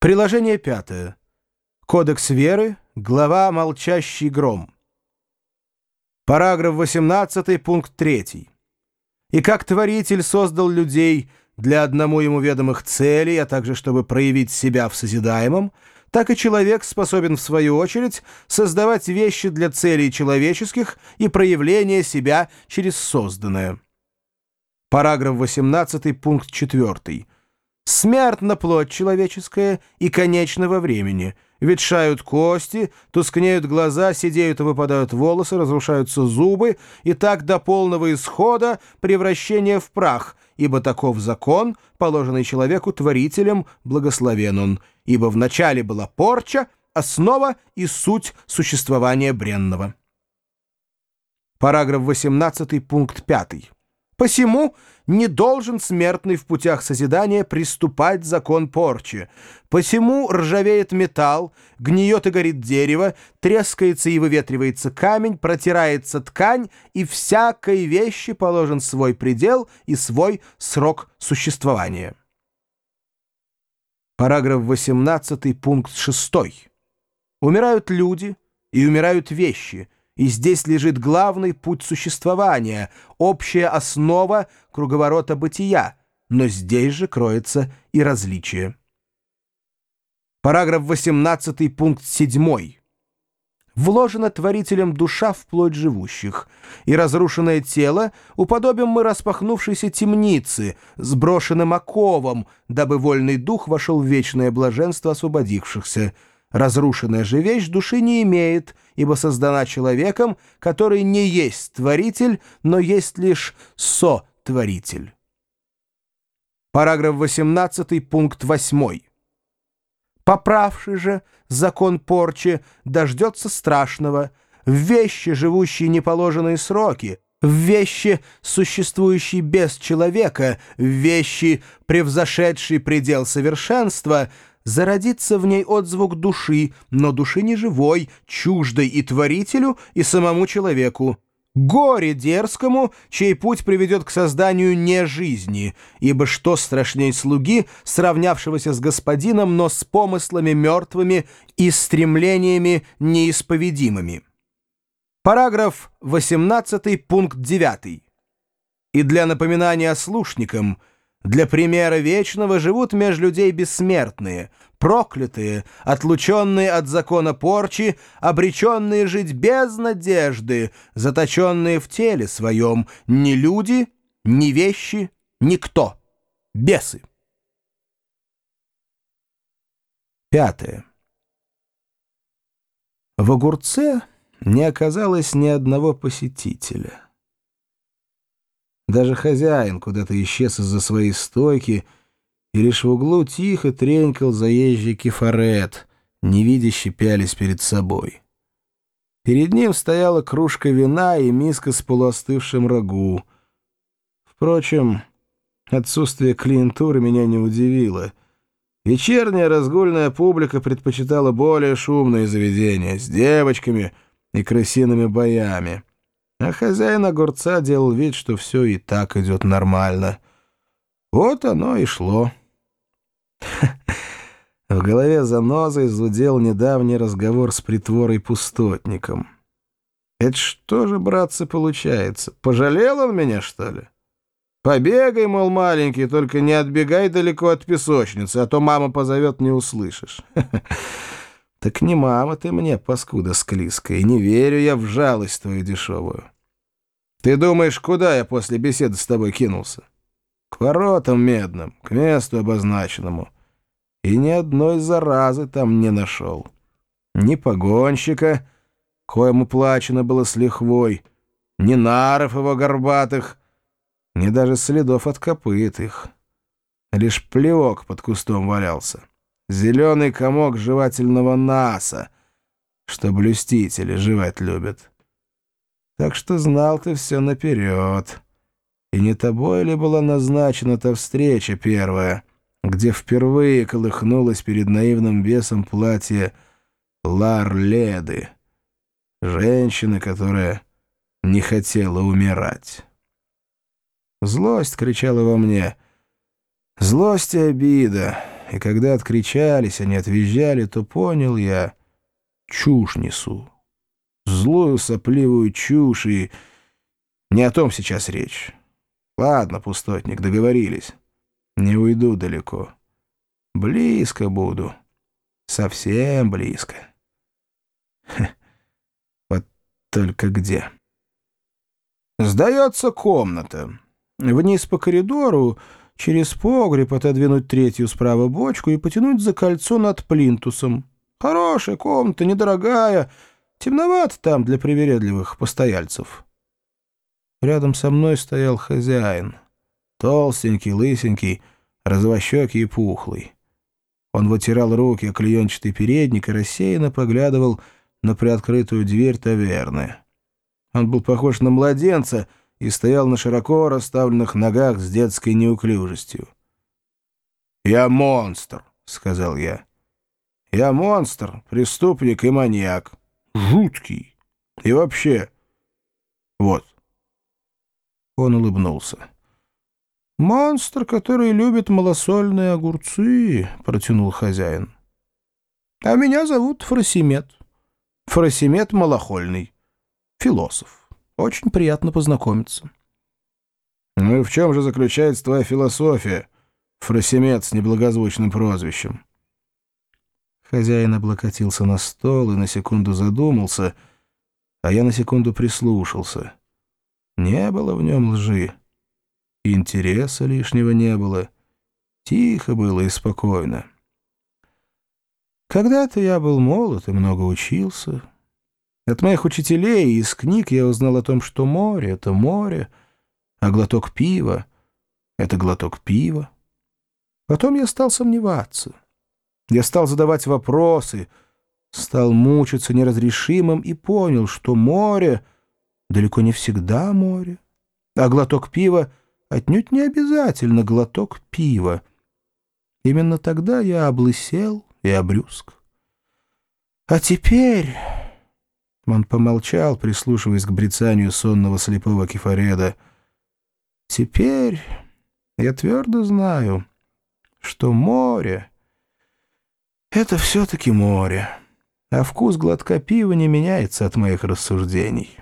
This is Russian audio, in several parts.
Приложение пятое. Кодекс веры, глава «Молчащий гром». Параграф 18, пункт 3. И как Творитель создал людей для одному ему ведомых целей, а также чтобы проявить себя в созидаемом, так и человек способен, в свою очередь, создавать вещи для целей человеческих и проявления себя через созданное. Параграф 18, пункт 4. Смертна плоть человеческая и конечного времени. Ветшают кости, тускнеют глаза, сидеют и выпадают волосы, разрушаются зубы, и так до полного исхода превращения в прах, ибо таков закон, положенный человеку творителем, благословен он, ибо вначале была порча, основа и суть существования бренного. Параграф 18, пункт 5. Посему не должен смертный в путях созидания приступать закон порчи. Посему ржавеет металл, гниет и горит дерево, трескается и выветривается камень, протирается ткань, и всякой вещи положен свой предел и свой срок существования. Параграф 18, пункт 6. Умирают люди и умирают вещи – и здесь лежит главный путь существования, общая основа круговорота бытия, но здесь же кроется и различие. Параграф 18, пункт 7. Вложена творителем душа в плоть живущих, и разрушенное тело уподобим мы распахнувшейся темницы, сброшенным оковом, дабы вольный дух вошел в вечное блаженство освободившихся, Разрушенная же вещь души не имеет, ибо создана человеком, который не есть творитель, но есть лишь сотворитель. Параграф 18, пункт 8. Поправший же закон порчи дождется страшного, в вещи, живущие неположенные сроки, в вещи, существующие без человека, в вещи, превзошедшие предел совершенства — зародится в ней отзвук души, но души не живой, чуждой и творителю, и самому человеку. Горе дерзкому, чей путь приведет к созданию не жизни, ибо что страшней слуги, сравнявшегося с господином, но с помыслами мертвыми и стремлениями неисповедимыми. Параграф 18, пункт 9. И для напоминания слушникам – для примера вечного живут меж людей бессмертные, проклятые, отлученные от закона порчи, обреченные жить без надежды, заточенные в теле своем, ни люди, ни вещи, никто, бесы. Пятое. В огурце не оказалось ни одного посетителя. Даже хозяин куда-то исчез из-за своей стойки, и лишь в углу тихо тренькал заезжий кефарет, невидяще пялись перед собой. Перед ним стояла кружка вина и миска с полуостывшим рагу. Впрочем, отсутствие клиентуры меня не удивило. Вечерняя разгульная публика предпочитала более шумные заведения с девочками и крысиными боями. А хозяин огурца делал вид, что все и так идет нормально. Вот оно и шло. В голове занозой зудел недавний разговор с притворой-пустотником. Это что же, братцы, получается? Пожалел он меня, что ли? Побегай, мол, маленький, только не отбегай далеко от песочницы, а то мама позовет, не услышишь. Так не мама ты мне, паскуда склизкая, не верю я в жалость твою дешевую. Ты думаешь, куда я после беседы с тобой кинулся? К воротам медным, к месту обозначенному. И ни одной заразы там не нашел. Ни погонщика, коему плачено было с лихвой, ни наров его горбатых, ни даже следов от копыт их. Лишь плевок под кустом валялся зеленый комок жевательного наса, что блюстители жевать любят. Так что знал ты все наперед. И не тобой ли была назначена та встреча первая, где впервые колыхнулась перед наивным бесом платье Лар-Леды, женщины, которая не хотела умирать? Злость кричала во мне. Злость и обида — и когда откричались, они отвизжали, то понял я, чушь несу. Злую сопливую чушь, и не о том сейчас речь. Ладно, пустотник, договорились. Не уйду далеко. Близко буду. Совсем близко. Хе. Вот только где? Сдается комната. Вниз по коридору, через погреб отодвинуть третью справа бочку и потянуть за кольцо над плинтусом. Хорошая комната, недорогая. Темновато там для привередливых постояльцев. Рядом со мной стоял хозяин. Толстенький, лысенький, развощекий и пухлый. Он вытирал руки о клеенчатый передник и рассеянно поглядывал на приоткрытую дверь таверны. Он был похож на младенца и стоял на широко расставленных ногах с детской неуклюжестью. «Я монстр», — сказал я. «Я монстр, преступник и маньяк. Жуткий. И вообще... Вот». Он улыбнулся. «Монстр, который любит малосольные огурцы», — протянул хозяин. «А меня зовут Фросимет. Фросимет Малохольный. Философ. Очень приятно познакомиться». «Ну и в чем же заключается твоя философия, Фросимет с неблагозвучным прозвищем?» Хозяин облокотился на стол и на секунду задумался, а я на секунду прислушался — не было в нем лжи. Интереса лишнего не было. Тихо было и спокойно. Когда-то я был молод и много учился. От моих учителей и из книг я узнал о том, что море — это море, а глоток пива — это глоток пива. Потом я стал сомневаться. Я стал задавать вопросы, стал мучиться неразрешимым и понял, что море — далеко не всегда море, а глоток пива отнюдь не обязательно глоток пива. Именно тогда я облысел и обрюзг. А теперь... Он помолчал, прислушиваясь к брецанию сонного слепого кефареда. «Теперь я твердо знаю, что море — это все-таки море, а вкус глотка пива не меняется от моих рассуждений».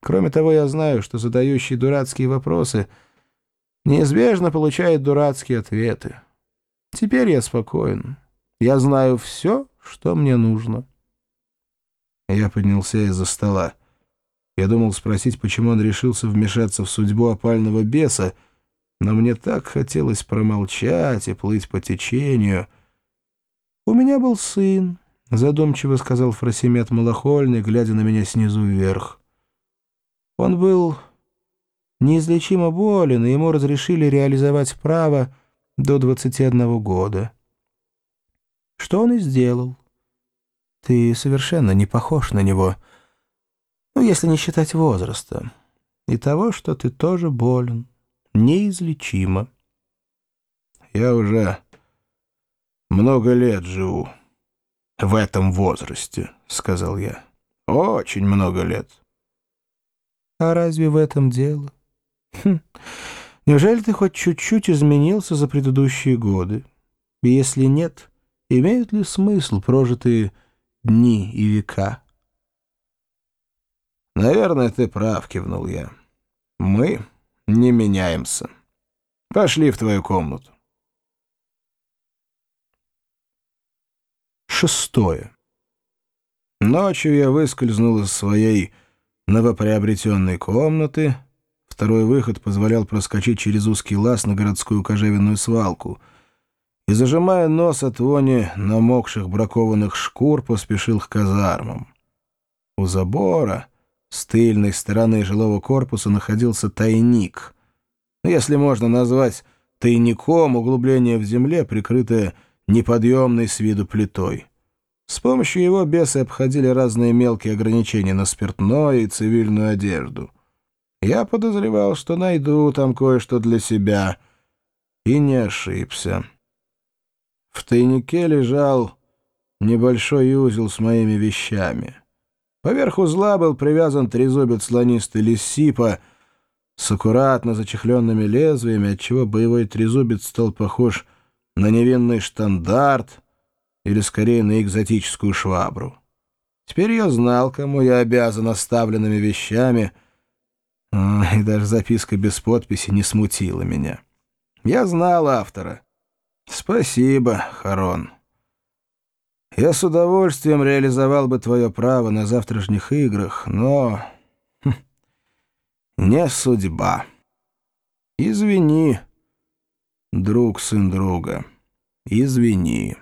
Кроме того, я знаю, что задающий дурацкие вопросы неизбежно получает дурацкие ответы. Теперь я спокоен. Я знаю все, что мне нужно. Я поднялся из-за стола. Я думал спросить, почему он решился вмешаться в судьбу опального беса, но мне так хотелось промолчать и плыть по течению. «У меня был сын», — задумчиво сказал Фросимет Малахольный, глядя на меня снизу вверх. Он был неизлечимо болен, и ему разрешили реализовать право до 21 года. Что он и сделал. Ты совершенно не похож на него, ну, если не считать возраста, и того, что ты тоже болен, неизлечимо. Я уже много лет живу в этом возрасте, — сказал я. Очень много лет. А разве в этом дело? Хм. Неужели ты хоть чуть-чуть изменился за предыдущие годы? И если нет, имеют ли смысл прожитые дни и века? Наверное, ты прав, кивнул я. Мы не меняемся. Пошли в твою комнату. Шестое. Ночью я выскользнул из своей новоприобретенной комнаты. Второй выход позволял проскочить через узкий лаз на городскую кожевенную свалку. И, зажимая нос от вони намокших бракованных шкур, поспешил к казармам. У забора с тыльной стороны жилого корпуса находился тайник. Если можно назвать тайником углубление в земле, прикрытое неподъемной с виду плитой. С помощью его бесы обходили разные мелкие ограничения на спиртное и цивильную одежду. Я подозревал, что найду там кое-что для себя, и не ошибся. В тайнике лежал небольшой узел с моими вещами. Поверх узла был привязан трезубец слонистой лисипа с аккуратно зачехленными лезвиями, отчего боевой трезубец стал похож на невинный штандарт или, скорее, на экзотическую швабру. Теперь я знал, кому я обязан оставленными вещами, и даже записка без подписи не смутила меня. Я знал автора. Спасибо, Харон. Я с удовольствием реализовал бы твое право на завтрашних играх, но... Хм, не судьба. Извини, друг сын друга, извини.